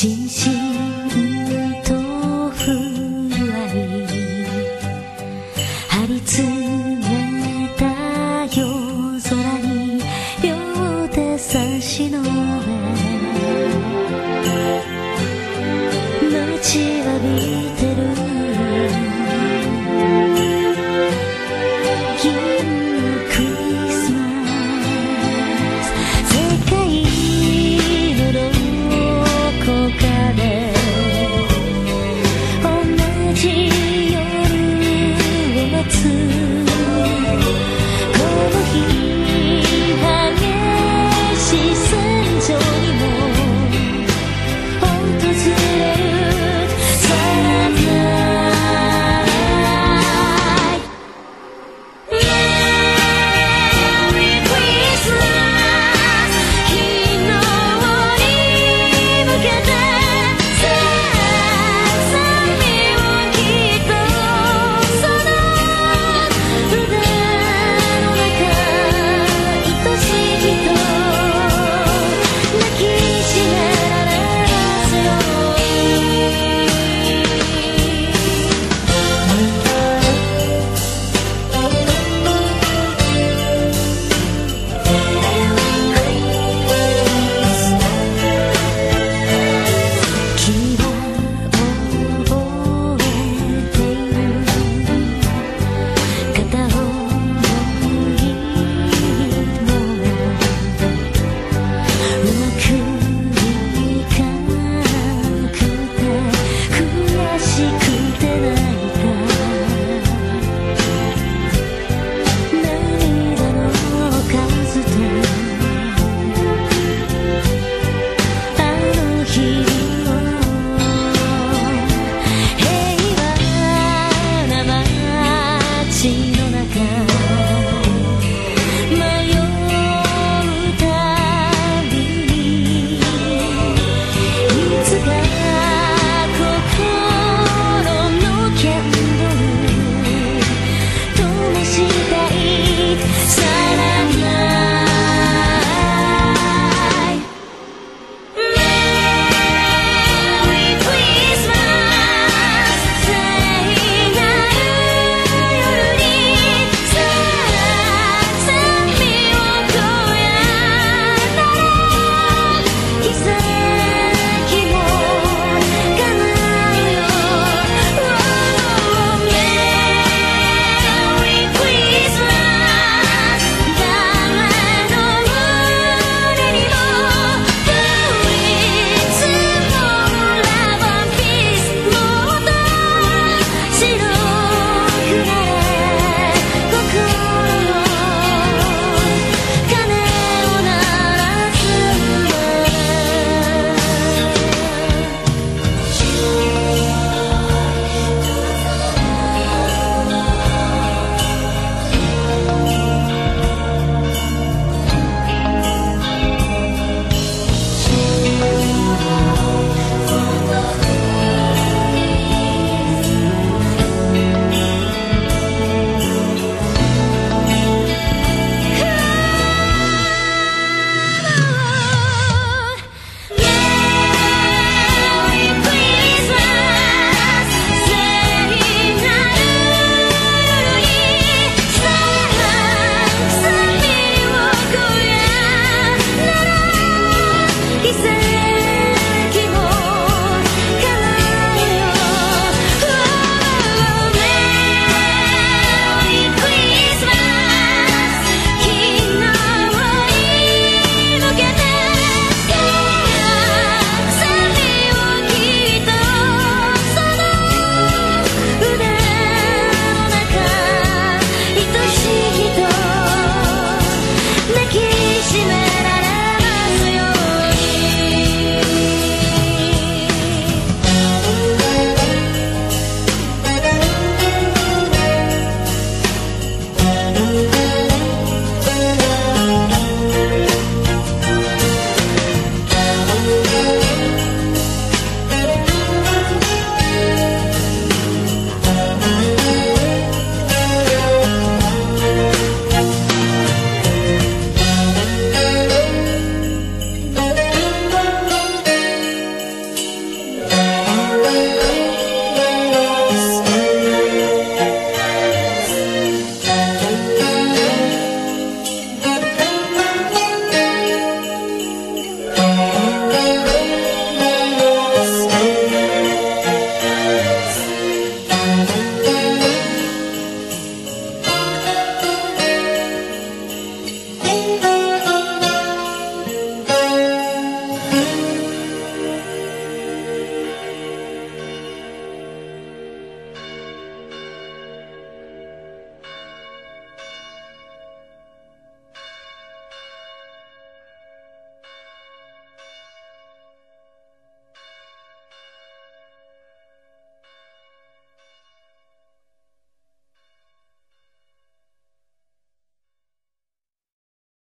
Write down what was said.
しんしんとふわり。張り詰めた夜空に両手差し伸べ